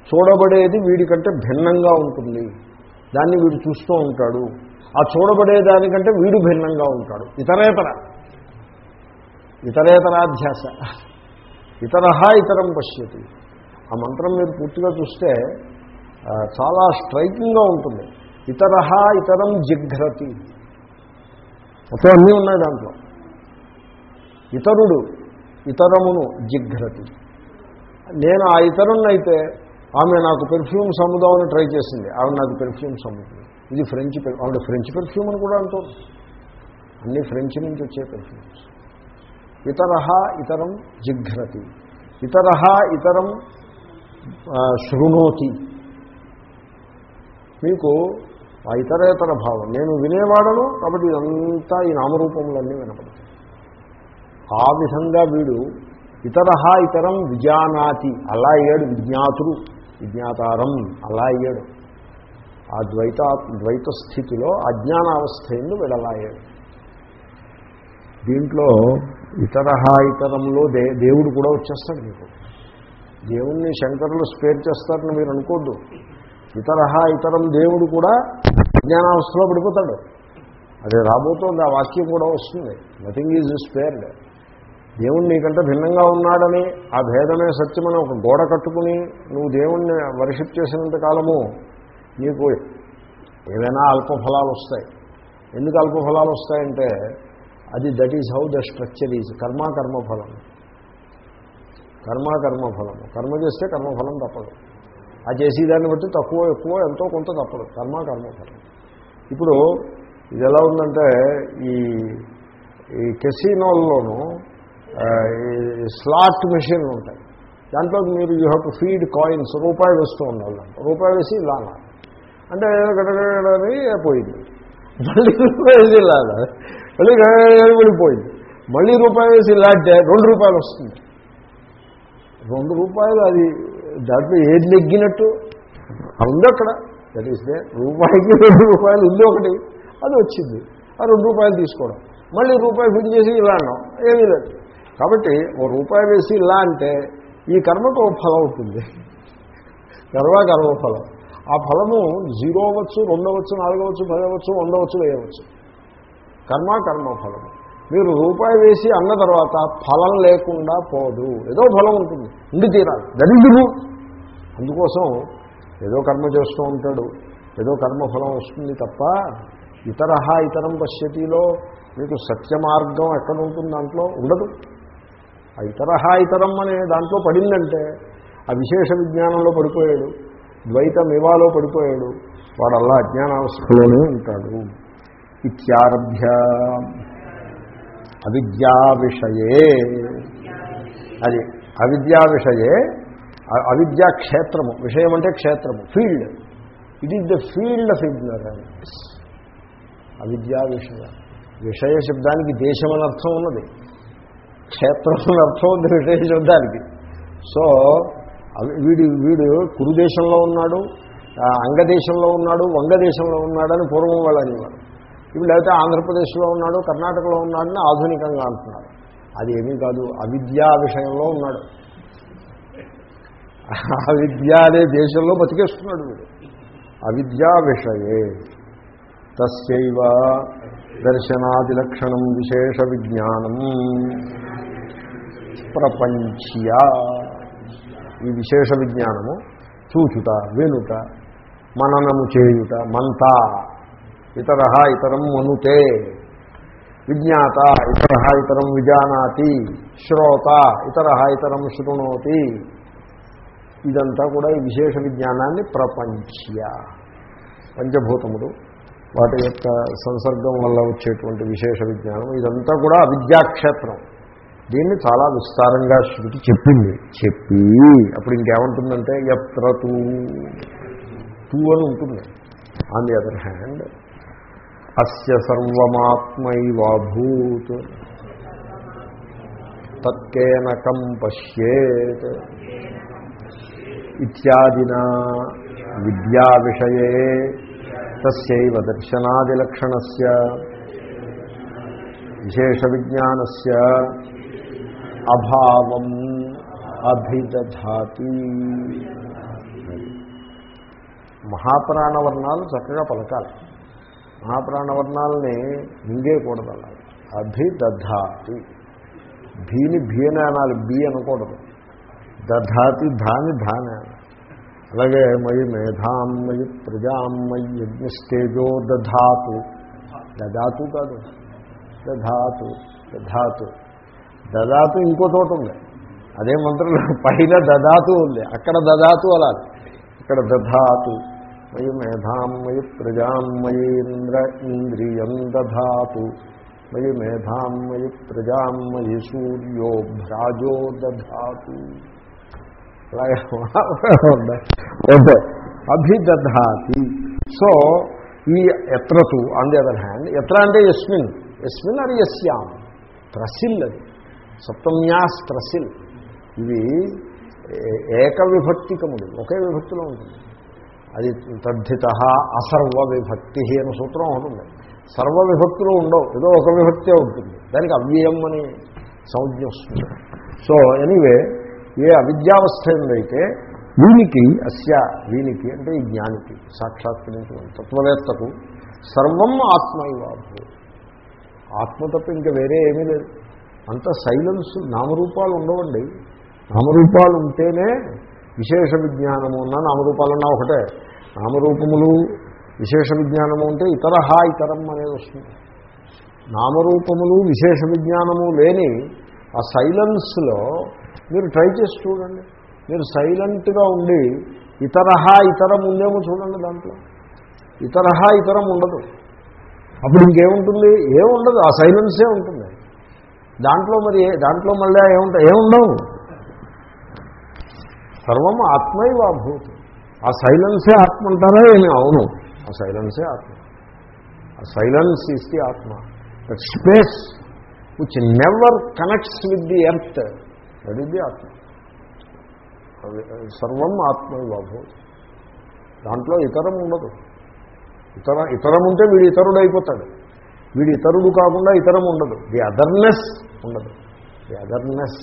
చూడబడేది వీడికంటే భిన్నంగా ఉంటుంది. దాన్ని వీడు చూస్తూ ఉంటాడు. ఆ చూడబడే దానికంటే వీడు భిన్నంగా ఉంటాడు. ఇతరేతర. ఇతరేతరాధ్యాస. ఇతర ఇతరం పశ్యతి. ఆ మంత్రం మీరు పూర్తిగా చూస్తే చాలా స్ట్రైకింగ్గా ఉంటుంది. ఇతర ఇతరం జిఘ్రతి. మొత్తం అన్నీ ఉన్నాయి దాంట్లో. ఇతరుడు ఇతరమును జిఘ్రతి. నేను ఆ ఇతరున్నైతే ఆమె నాకు పెర్ఫ్యూమ్స్ అమ్ముదామని ట్రై చేసింది. ఆమె నాకు పెర్ఫ్యూమ్స్ అమ్ముతుంది ఇది ఫ్రెంచ్ ఆవిడ ఫ్రెంచ్ పెర్ఫ్యూమ్ అని కూడా అంటుంది. అన్నీ ఫ్రెంచ్ నుంచి వచ్చే పెర్ఫ్యూమ్స్ ఇతర ఇతరం జిఘ్రతి. ఇతర ఇతరం శృణోతి. మీకు ఆ ఇతరేతర భావం. నేను వినేవాడను కాబట్టి ఇదంతా ఈ నామరూపములన్నీ వినపడతాయి. ఆ విధంగా వీడు ఇతర ఇతరం విజానాతి అలా అయ్యాడు విజ్ఞాతుడు విజ్ఞాతారం అలా అయ్యాడు. ఆ ద్వైత ద్వైత స్థితిలో అజ్ఞానావస్థ ఎందు వీడలా అయ్యాడు. దీంట్లో ఇతర ఇతరంలో దే దేవుడు కూడా వచ్చేస్తాడు మీకు దేవుణ్ణి శంకరులు స్పేర్ చేస్తారని మీరు అనుకోద్దు. ఇతర ఇతరం దేవుడు కూడా జ్ఞానావస్థలో పడిపోతాడు. అదే రాబోతోంది ఆ వాక్యం కూడా వస్తుంది. నథింగ్ ఈజ్ స్పేర్డ్ దేవుణ్ణి నీకంటే భిన్నంగా ఉన్నాడని ఆ భేదమే సత్యమని ఒక గోడ కట్టుకుని నువ్వు దేవుణ్ణి వర్షిప్ చేసినంత కాలము నీకు ఏవైనా అల్పఫలాలు వస్తాయి. ఎందుకు అల్పఫలాలు వస్తాయంటే అది that is how the structure is కర్మ కర్మఫలం. కర్మ కర్మఫలం. కర్మ చేస్తే కర్మఫలం తప్పదు. ఆ చేసేదాన్ని బట్టి తక్కువ ఎక్కువ ఎంతో కొంత తప్పదు. కర్మ కర్మఫలం ఇప్పుడు ఇది ఎలా ఉందంటే ఈ ఈ కెసినోల్లోనూ ఈ స్లాట్ మెషిన్లు ఉంటాయి. దాంట్లో మీరు you have to feed coins రూపాయి వేస్తూ ఉండాలి దాంట్లో. రూపాయి వేసి ఇలా అనాలి. అంటే గడగడని పోయింది. మళ్ళీ రూపాయి వేసి ఇలా మళ్ళీ గడగడని వెళ్ళిపోయింది మళ్ళీ రూపాయి వేసి ఇలా అంటే రెండు రూపాయలు వస్తుంది. రెండు రూపాయలు అది దాంట్లో ఏది నెగ్గినట్టు? ఉంది అక్కడ. దట్ ఈస్ దే రూపాయికి రెండు రూపాయలు ఉంది ఒకటి. అది వచ్చింది. ఆ రెండు రూపాయలు తీసుకోవడం. మళ్ళీ రూపాయి ఫిట్ చేసి ఇలా అన్నాం. ఏమీ లేదు. కాబట్టి ఓ రూపాయి వేసి ఇలా అంటే ఈ కర్మకు ఓ ఫలం అవుతుంది కర్మ కర్మ ఫలం. ఆ ఫలము జీరో అవ్వచ్చు రెండవచ్చు నాలుగవచ్చు పదవచ్చు వందవచ్చు పది అవ్వచ్చు వేయవచ్చు. కర్మ కర్మ ఫలము. మీరు రూపాయి వేసి అన్న తర్వాత ఫలం లేకుండా పోదు. ఏదో ఫలం ఉంటుంది. ఉండి తీరాలి. దరిద్రు అందుకోసం ఏదో కర్మ చేస్తూ ఉంటాడు. ఏదో కర్మఫలం వస్తుంది తప్ప ఇతర ఇతరం పశ్యతిలో మీకు సత్య మార్గం ఎక్కడ ఉంటుంది దాంట్లో? ఉండదు. ఆ ఇతర ఇతరం అనే దాంట్లో పడిందంటే ఆ విశేష విజ్ఞానంలో పడిపోయాడు. ద్వైతం ఇవాలో పడిపోయాడు వాడల్లా అజ్ఞానావస్థలోనే ఉంటాడు. ఇత్యారభ్య అవిద్యా విషయే అది అవిద్యా విషయే అవిద్యా క్షేత్రము విషయం అంటే క్షేత్రము field. It is the field of ignorance అవిద్యా విషయ విషయ శబ్దానికి దేశం అని అర్థం ఉన్నది. క్షేత్రం అని అర్థం ఉంది విషయ శబ్దానికి. సో వీడు వీడు కురుదేశంలో ఉన్నాడు అంగదేశంలో ఉన్నాడు వంగదేశంలో ఉన్నాడని పూర్వం వాళ్ళు అనేవారు. ఇప్పుడు లేకపోతే ఆంధ్రప్రదేశ్లో ఉన్నాడు కర్ణాటకలో ఉన్నాడని ఆధునికంగా అంటున్నారు. అది ఏమీ కాదు అవిద్యా విషయంలో ఉన్నాడు. అవిద్య అనే దేశంలో బతికేస్తున్నాడు వీడు. అవిద్యా విషయే. దర్శనాది లక్షణం విశేష విజ్ఞానం. ప్రపంచ్య. ఈ విశేష విజ్ఞానము చూచుట వినుట మననము చేయుట మంత ఇతర ఇతరం మనుతే. విజ్ఞాత ఇతర ఇతరం విజానాతి. శ్రోత ఇతర ఇతరం శృణోతి. ఇదంతా కూడా ఈ విశేష విజ్ఞానాన్ని ప్రపంచ్య. పంచభూతములు. వాటి యొక్క సంసర్గం వల్ల వచ్చేటువంటి విశేష విజ్ఞానం. ఇదంతా కూడా అవిద్యాక్షేత్రం. దీన్ని చాలా విస్తారంగా శృతి చెప్పింది. చెప్పి అప్పుడు ఇంకేమంటుందంటే ఎత్ర తూ. తూ అని ఉంటుంది. ఆన్ ది అదర్ హ్యాండ్ అస్య సర్వమాత్మైవాభూత్. తత్కేనకం పశ్యేత్. ఇత్యాదినా విద్యా విషయే తస్యైవ దర్శనాదిలక్షణస్య. విశేష విజ్ఞానస్య అభావం అభిదధాతి. మహాప్రాణవర్ణాలు చక్కగా పలకాలి. మహాప్రాణవర్ణాలని మింగేయకూడదు అలా అభిదధాతి. భీని భీని అనాలి బీ అనకూడదు. దధాతి ధాని ధాని. అలాగే మయి మేధాం మయి ప్రజాం మయి యజ్ఞస్తేజో దధాతు. దధాతు కాదు. దధాతు దధాతు. దదాతు ఇంకో చోట ఉంది. అదే మంత్రంలో *laughs* పైన దదాతు ఉంది. అక్కడ దదాతు అలా ఇక్కడ దధాతు. మయి మేధాం మయి ప్రజాం మయేంద్ర ఇంద్రియం దాతు మయి మేధాం మయి ప్రజాం మయి సూర్యో భ్రాజో దాతు అలాగే ఓకే. అభిదధాతి. సో ఈ ఎత్రతు ఆన్ ది అదర్ హ్యాండ్ ఎత్ర అంటే ఎస్మిన్ ఎస్మిన్ అది ఎస్యాం త్రసిల్ అది. సప్తమ్యాస్ త్రసిల్. ఇవి ఏ- ఏక విభక్తికములు ఒకే విభక్తిలో ఉంటుంది. అది తద్ధిత అసర్వ విభక్తి అని సూత్రం ఉంటుంది సర్వ విభక్తులు ఉండవు. ఏదో ఒక విభక్తే ఉంటుంది. దానికి అవ్యయం అని సంజ్ఞ వస్తుంది. సో ఎనీవే ఏ అవిద్యావస్థ ఏందైతే వీనికి అస్య వీనికి అంటే ఈ జ్ఞానికి సాక్షాత్కరించిన తత్వవేత్తకు సర్వం ఆత్మైవాభూ. ఆత్మ తప్ప ఇంకా వేరే ఏమీ లేదు. అంత సైలెన్స్ నామరూపాలు ఉండవండి. నామరూపాలు ఉంటేనే విశేష విజ్ఞానము ఉన్న నామరూపాలన్నా ఒకటే. నామరూపములు విశేష విజ్ఞానము ఉంటే ఇతరహా ఇతరం అనేది వస్తుంది. నామరూపములు విశేష విజ్ఞానము లేని ఆ సైలెన్స్లో మీరు ట్రై చేసి చూడండి. మీరు సైలెంట్గా ఉండి ఇతరహా ఇతరం ఉందేమో చూడండి దాంట్లో. ఇతరహా ఇతరం ఉండదు. అప్పుడు ఇంకేముంటుంది? ఏముండదు. ఆ సైలెన్సే ఉంటుంది. దాంట్లో మరి ఏ- దాంట్లో మళ్ళీ ఏముంటాయి ఏముండవు. సర్వం ఆత్మైవాభూతి. ఆ సైలెన్సే ఆత్మ అంటారా ఏమి? అవును. ఆ సైలెన్సే ఆత్మ. ఆ సైలెన్స్ ఈస్ ది ఆత్మ. That space which never connects with the earth that is the ఆత్మ. సర్వం ఆత్మ బాబు. దాంట్లో ఇతరం ఉండదు. ఇతర ఇతరం ఉంటే వీడు ఇతరుడు అయిపోతాడు. వీడు ఇతరుడు కాకుండా ఇతరం ఉండదు. ది అదర్నెస్ ఉండదు. ది అదర్నెస్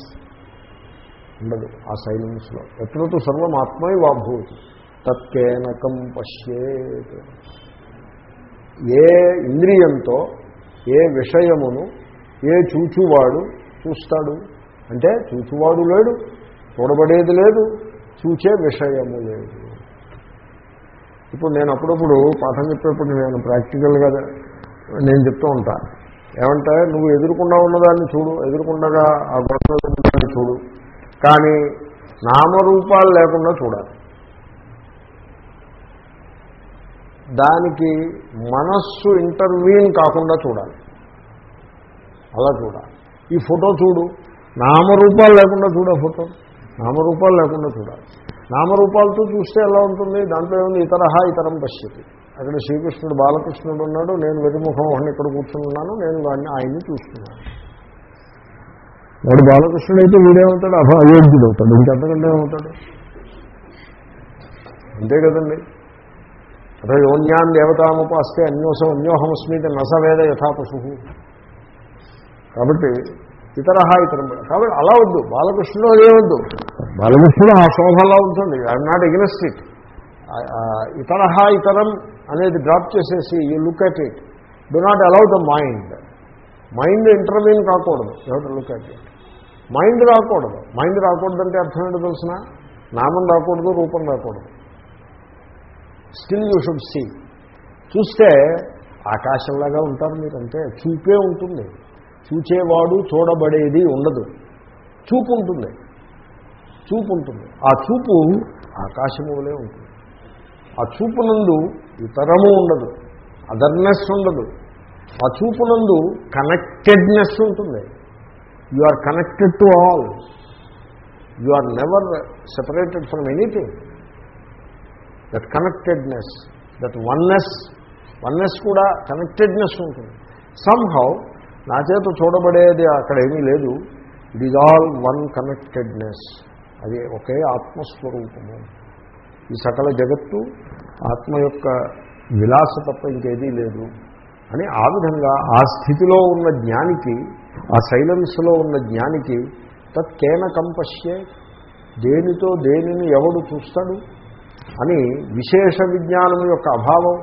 ఉండదు ఆ సైలెన్స్లో ఎత్రతు సర్వం ఆత్మై వాభూతి తత్కేనకం పశ్యేత్. ఏ ఇంద్రియంతో ఏ విషయమును ఏ చూచువాడు చూస్తాడు? అంటే చూచువాడు లేడు చూడబడేది లేదు చూచే విషయము లేదు. ఇప్పుడు నేను అప్పుడప్పుడు పాఠం చెప్పేప్పుడు నేను ప్రాక్టికల్గా నేను చెప్తూ ఉంటాను ఏమంటే నువ్వు ఎదుర్కొండా ఉన్నదాన్ని చూడు ఎదుర్కొండగా ఆ గొడవ చూడు. కానీ నామరూపాలు లేకుండా చూడాలి. దానికి మనస్సు ఇంటర్వ్యూన్ కాకుండా చూడాలి. అలా చూడాలి. ఈ ఫోటో చూడు. నామరూపాలు లేకుండా చూడ ఫోటో. నామరూపాలు లేకుండా చూడాలి. నామరూపాలతో చూస్తే ఎలా ఉంటుంది? దాంట్లో ఏముంది? ఇతరహ ఇతరం పశ్యతి. అక్కడ శ్రీకృష్ణుడు బాలకృష్ణుడు ఉన్నాడు. నేను వెరిముఖం ఇక్కడ కూర్చుని ఉన్నాను నేను వాడిని ఆయన్ని చూస్తున్నాను. వాడు బాలకృష్ణుడు అయితే వీడేమవుతాడు అభ అయోగ్యుడు అవుతాడు. ఇంకెంతకంటే ఏమవుతాడు? అంతే కదండి. అథ యోన్యాన్ దేవతాముపాస్తే అన్యోసం అన్యోహమస్మిత నసవేద యథా పశు. కాబట్టి ఇతరహ ఇతరం కాబట్టి అలా వద్దు. బాలకృష్ణుడు అదే వద్దు. బాలకృష్ణుడు ఆ శోభలా ఉంటుంది. ఐఎమ్ నాట్ ఎగ్నెస్ట్ ఇట్ ఇతరహ ఇతరం అనేది డ్రాప్ చేసేసి you look at it do not allow the mind mind intervene కాకూడదు. ఎవరు లుక్ అట్ ఇట్ మైండ్ రాకూడదు. మైండ్ రాకూడదంటే అర్థం ఏంటో తెలిసిన? నామం రాకూడదు రూపం రాకూడదు. Still you should see. చూస్తే ఆకాశంలాగా ఉంటారు మీరంటే చూపే ఉంటుంది. చూచేవాడు చూడబడేది ఉండదు. చూపు ఉంటుంది. చూపు ఉంటుంది. ఆ చూపు ఆకాశములే ఉంటుంది. ఆ చూపునందు ఇతరము ఉండదు. అదర్నెస్ ఉండదు. ఆ చూపునందు కనెక్టెడ్నెస్ ఉంటుంది. You are connected to all. You are never separated from anything. That connectedness that oneness oneness కూడా కనెక్టెడ్నెస్ ఉంటుంది. సంహౌ నా చేత చూడబడేది అక్కడ ఏమీ లేదు. It is all one connectedness అది ఒకే ఆత్మస్వరూపము. ఈ సకల జగత్తు ఆత్మ యొక్క విలాస తప్ప ఇంకేదీ లేదు. అని ఆ విధంగా ఆ స్థితిలో ఉన్న జ్ఞానికి ఆ సైలెన్స్లో ఉన్న జ్ఞానికి తత్కేన కంపశ్యే. దేనితో దేనిని ఎవడు చూస్తాడు? అని విశేష విజ్ఞానం యొక్క అభావం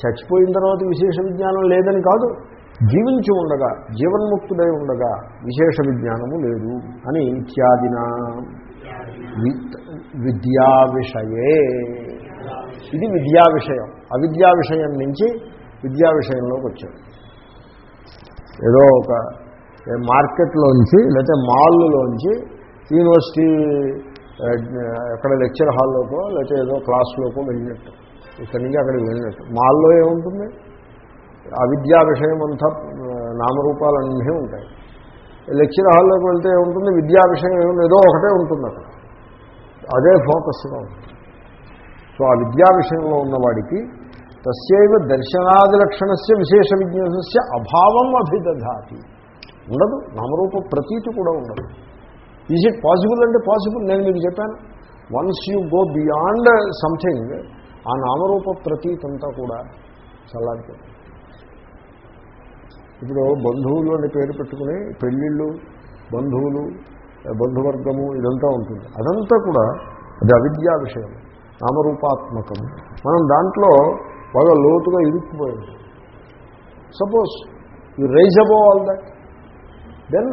చచ్చిపోయిన తర్వాత విశేష విజ్ఞానం లేదని కాదు. జీవించి ఉండగా జీవన్ముక్తుడై ఉండగా విశేష విజ్ఞానము లేదు అని ఇత్యాదిన. విద్యా విషయే ఇది విద్యా విషయం అవిద్యా విషయం నుంచి విద్యా విషయంలోకి వచ్చాడు. ఏదో ఒక మార్కెట్లోంచి లేకపోతే మాల్లోంచి యూనివర్సిటీ ఎక్కడ లెక్చర్ హాల్లోకో లేకపోతే ఏదో క్లాస్లోకో వెళ్ళినట్టు. ఇక్కడి నుంచి అక్కడికి వెళ్ళినట్టు. మాల్లో ఏముంటుంది? ఆ విద్యా విషయం అంతా నామరూపాలన్నీ ఉంటాయి. లెక్చర్ హాల్లోకి వెళ్తే ఏముంటుంది? విద్యా విషయం ఏముంది? ఏదో ఒకటే ఉంటుంది అక్కడ. అదే ఫోకస్గా ఉంటుంది. సో ఆ విద్యా విషయంలో ఉన్నవాడికి తస్యైవ దర్శనాది లక్షణస్య విశేష విజ్ఞానస్య అభావం అభిదధాతి. ఉండదు. నామరూప ప్రతీతి కూడా ఉండదు. ఈజ్ ఇట్ పాసిబుల్ అంటే పాసిబుల్ నేను మీకు చెప్పాను. Once you go beyond something ఆ నామరూప ప్రతీతంతా కూడా చల్లారిపోతుంది. ఇప్పుడు బంధువులు అని పేరు పెట్టుకుని పెళ్ళిళ్ళు బంధువులు బంధువర్గము ఇదంతా ఉంటుంది. అదంతా కూడా అది అవిద్యా విషయం నామరూపాత్మకం మనం దాంట్లో బాగా లోతుగా ఇరుక్కుపోయింది suppose you rise above all that then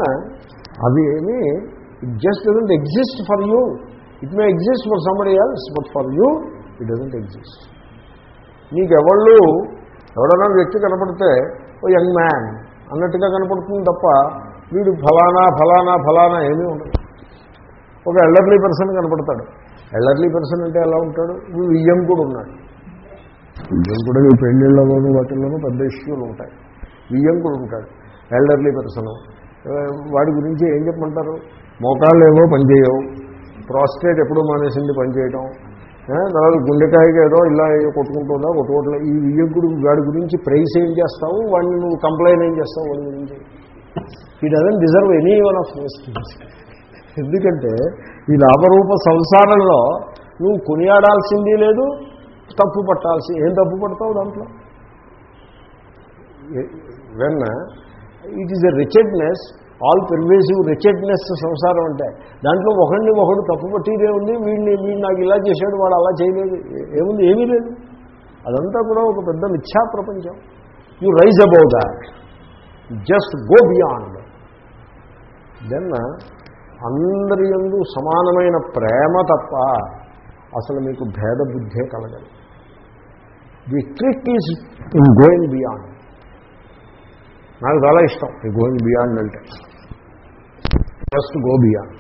అవి ఏమి it just doesn't exist for you it may exist for somebody else but for you it doesn't exist మీకు ఎవళ్ళు ఎవడైనా వ్యక్తి కనపడితే ఓ యంగ్ మ్యాన్ అన్నట్టుగా కనపడుతుంది తప్ప వీడు ఫలానా ఫలానా ఫలానా ఏమీ ఉండదు. ఒక ఎల్డర్లీ పర్సన్ కనపడతాడు. ఎల్డర్లీ పర్సన్ అంటే ఎలా ఉంటాడు? వీడు వియ్యం కూడా ఉన్నాడు. వియ్యం కూడా ఈ పెళ్ళిళ్ళలోనూ వాటిల్లోనూ పెద్ద ఇష్యూలు ఉంటాయి. వియ్యం కూడా ఉంటాడు. ఎల్డర్లీ పర్సన్ వాడి గురించి ఏం చెప్పమంటారు? మోకాళ్ళు ఏవో పనిచేయవు ప్రాస్టేట్ ఎప్పుడూ మానేసింది పనిచేయడం తర్వాత గుండెకాయకి ఏదో ఇలా ఏదో కొట్టుకుంటుందా కొట్టుకోవట్లే. ఈ వియ్యకుడు వాడి గురించి ప్రైస్ ఏం చేస్తావు? వాడిని నువ్వు కంప్లైంట్ ఏం చేస్తావు వాడి గురించి? ఈ doesn't deserve any one of those things ఎందుకంటే ఈ లాభరూప సంసారంలో నువ్వు కొనియాడాల్సింది లేదు తప్పు పట్టాల్సి ఏం తప్పు పడతావు దాంట్లో? వెన్న it is a wretchedness all pervasive wretchedness సంసారం అంటే. దాంట్లో ఒకడిని ఒకడు తప్పు పట్టిదే ఉంది వీడిని వీడు నాకు ఇలా చేశాడు వాడు అలా చేయలేదు ఏముంది ఏమీ లేదు. అదంతా కూడా ఒక పెద్ద మిథ్యా ప్రపంచం. You rise above that just go beyond then అందరి యందు సమానమైన ప్రేమ తప్ప అసలు మీకు భేద బుద్ధే కలగదు. The trick is in going beyond నాకు చాలా ఇష్టం. ఈ గోయింగ్ బియాండ్ అంటే. జస్ట్ గో బియాండ్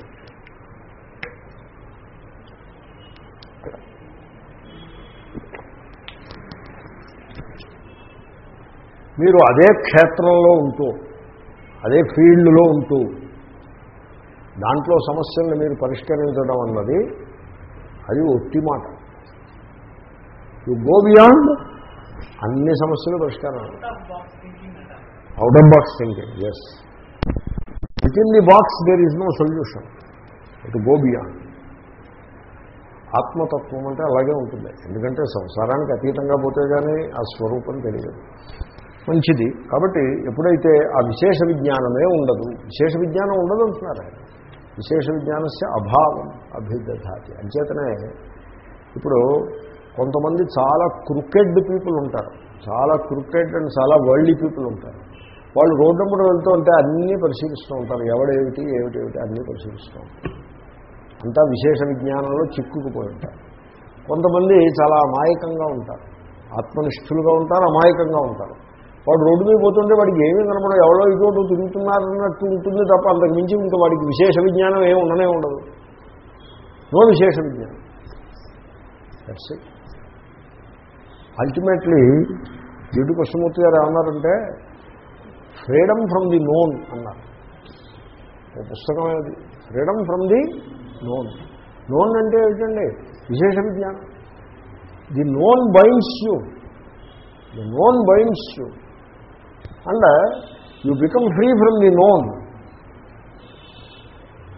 మీరు అదే క్షేత్రంలో ఉంటూ అదే ఫీల్డ్లో ఉంటూ దాంట్లో సమస్యల్ని మీరు పరిష్కరించడం అన్నది అది ఒట్టి మాట. యు గో బియాండ్ అన్ని సమస్యలు పరిష్కారం out of box thinking is within the box there is no solution it go ఆత్మతత్వం అంటే అలాగే ఉంటుంది ఎందుకంటే సంసారానికి అతీతంగా పోతే కానీ ఆ స్వరూపం తెలియదు మంచిది కాబట్టి ఎప్పుడైతే ఆ విశేష విజ్ఞానమే ఉండదు విశేష విజ్ఞానం ఉండదు అంటున్నారు ఆయన విశేష విజ్ఞానస్య అభావం అభిదధాతి అంచేతనే ఇప్పుడు కొంతమంది చాలా క్రికెట్ పీపుల్ ఉంటారు చాలా క్రికెడ్ అండ్ చాలా వరల్డ్ పీపుల్ ఉంటారు వాళ్ళు రోడ్డు నెంబర్ వెళ్తూ ఉంటే అన్నీ పరిశీలిస్తూ ఉంటారు. ఎవడేమిటి ఏమిటేమిటి అన్నీ పరిశీలిస్తూ ఉంటారు. అంతా విశేష విజ్ఞానంలో చిక్కుకుపోయి ఉంటారు. కొంతమంది చాలా అమాయకంగా ఉంటారు. ఆత్మనిష్ఠులుగా ఉంటారు అమాయకంగా ఉంటారు. వాడు రోడ్డు మీద పోతుంటే వాడికి ఏమీ కనపడదు. ఎవడో ఇటువంటి తిరుగుతున్నారన్నట్టు ఉంటుంది తప్ప అంతకు మించి ఇంకా వాడికి విశేష విజ్ఞానం ఏమి ఉండనే ఉండదు. నో విశేష విజ్ఞానం. That's it ultimately Jiddu Krishnamurti garu ఏమన్నారంటే ఫ్రీడమ్ ఫ్రమ్ ది నోన్ అన్నారు. ఓ పుస్తకం అది? Freedom from the known known అంటే ఏమిటండి విశేష విజ్ఞానం the known binds you the known binds you and you become free from the known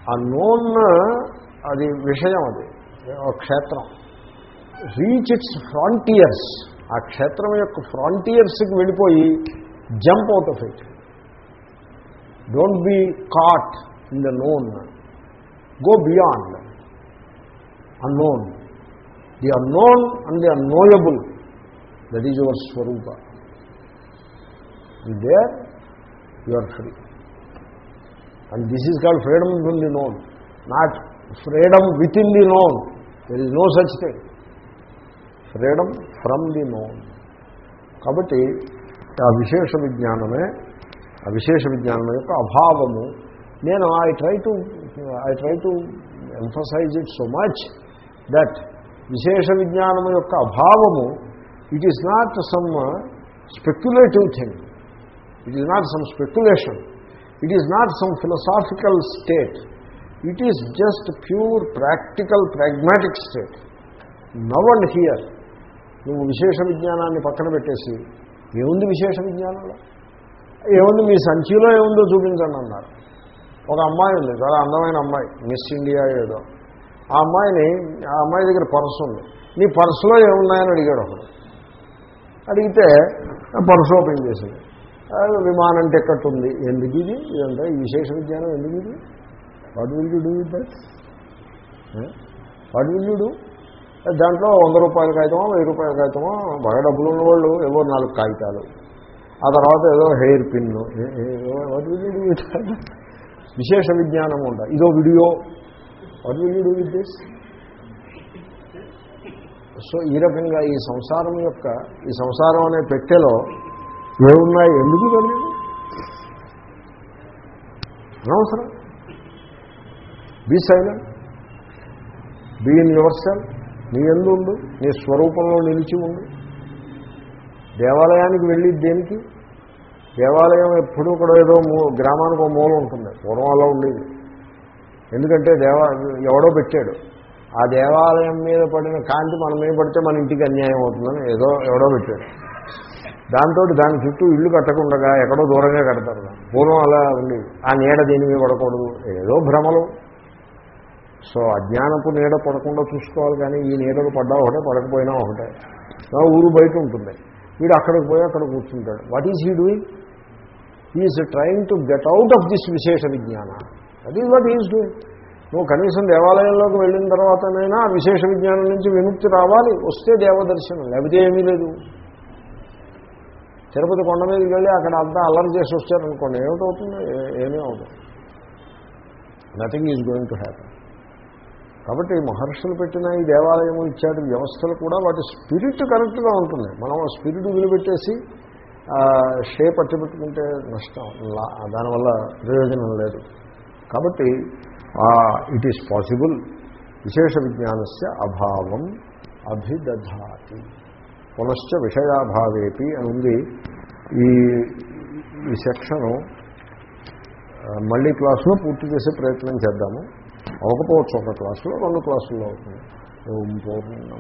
ఆ నోన్ uh, అది విషయం అది. క్షేత్రం. రీచ్ ఇట్స్ ఫ్రాంటియర్స్ ఆ క్షేత్రం యొక్క ఫ్రాంటియర్స్కి వెళ్ళిపోయి jump out of it don't be caught in the known go beyond unknown the unknown and the unknowable that is your Swarupa and there you are free and this is called freedom from the known not freedom within the known there is no such thing freedom from the known కాబట్టి ఆ విశేష విజ్ఞానమే ఆ విశేష విజ్ఞానం యొక్క అభావము. నేను I try to I try to emphasize it so much that విశేష విజ్ఞానం యొక్క అభావము it is not some speculative thing. It is not some speculation. It is not some philosophical state. It is just pure practical pragmatic state. Now and here. నువ్వు విశేష విజ్ఞానాన్ని పక్కన పెట్టేసి ఏముంది విశేష విజ్ఞానంలో? ఏముంది? మీ సంచిలో ఏముందో చూపించండి అన్నారు. ఒక అమ్మాయి ఉంది చాలా అందమైన అమ్మాయి మిస్ ఇండియా ఏదో. ఆ అమ్మాయిని ఆ అమ్మాయి దగ్గర పర్సు ఉంది. నీ పర్సులో ఏమున్నాయని అడిగాడు ఒకడు. అడిగితే పర్సు ఓపెన్ చేసింది. విమానం టికెట్ ఉంది. ఎందుకు ఇది? ఇదంతా విశేష విజ్ఞానం ఎందుకు ఇది? What will you do with that? What will you do? దాంట్లో వంద రూపాయల కాగితమో వెయ్యి రూపాయల కాగితమో బాగా డబ్బులు ఉన్నవాళ్ళు ఏవో నాలుగు కాగితాలు. ఆ తర్వాత ఏదో హెయిర్ పిన్ను విశేష విజ్ఞానం ఉండ ఇదో video what will you do with this so ఈ రకంగా ఈ సంసారం యొక్క ఈ సంసారం అనే పెట్టెలో ఏమున్నాయి? ఎందుకు కదా అనవసరం. Be silent be in your cell నీ ఎందు ఉండు నీ స్వరూపంలో నిలిచి ఉండు. దేవాలయానికి వెళ్ళి దేనికి? దేవాలయం ఎప్పుడూ కూడా ఏదో మూ గ్రామానికి ఒక మూల ఉంటుంది. పూర్వం అలా ఉండేది. ఎందుకంటే దేవా ఎవడో పెట్టాడు. ఆ దేవాలయం మీద పడిన కాంతి మన మీద పడితే మన ఇంటికి అన్యాయం అవుతుందని ఏదో ఎవడో పెట్టాడు. దాంతో దాని చుట్టూ ఇల్లు కట్టకుండా ఎక్కడో దూరంగా కడతారు పూర్వం అలా ఉండేది. ఆ నీడ దేని మీద పడకూడదు. ఏదో భ్రమలు. సో అజ్ఞానపు నీడ పడకుండా చూసుకోవాలి కానీ ఈ నీడలు పడ్డా ఒకటే పడకపోయినా ఒకటే. ఊరు బయట ఉంటుంది. వీడు అక్కడికి పోయి అక్కడ కూర్చుంటాడు. What is he doing is trying to get out of this విశేష విజ్ఞాన. That is what is doing నువ్వు కనీసం దేవాలయంలోకి వెళ్ళిన తర్వాతనైనా ఆ విశేష విజ్ఞానం నుంచి విముక్తి రావాలి. వస్తే దేవదర్శనం. లేకపోతే ఏమీ లేదు. తిరుపతి కొండ మీదకి వెళ్ళి అక్కడ అంతా అల్లరి చేసి వచ్చారనుకోండి ఏమిటవుతుంది? ఏమీ అవుతుంది nothing is going to happen కాబట్టి మహర్షులు పెట్టిన ఈ దేవాలయము ఇచ్చాడు వ్యవస్థలు కూడా వాటి స్పిరిట్ కరెక్ట్గా ఉంటుంది. మనం ఆ స్పిరిట్ వదిలిపెట్టేసి షే పట్టి పెట్టుకుంటే నష్టం. లా- దానివల్ల ప్రయోజనం లేదు. కాబట్టి ఇట్ ఈస్ పాసిబుల్. విశేష విజ్ఞానస్య అభావం అభిదధాతి. పునశ్చ విషయాభావేపి అని ఉంది ఈ ఈ సెక్షను. మళ్ళీ క్లాసులో పూర్తి చేసే ప్రయత్నం చేద్దాము. అవ్వకపోవచ్చు ఒక క్లాసులో రెండు క్లాసుల్లో అవుతుంది. ఓం పూర్ణమ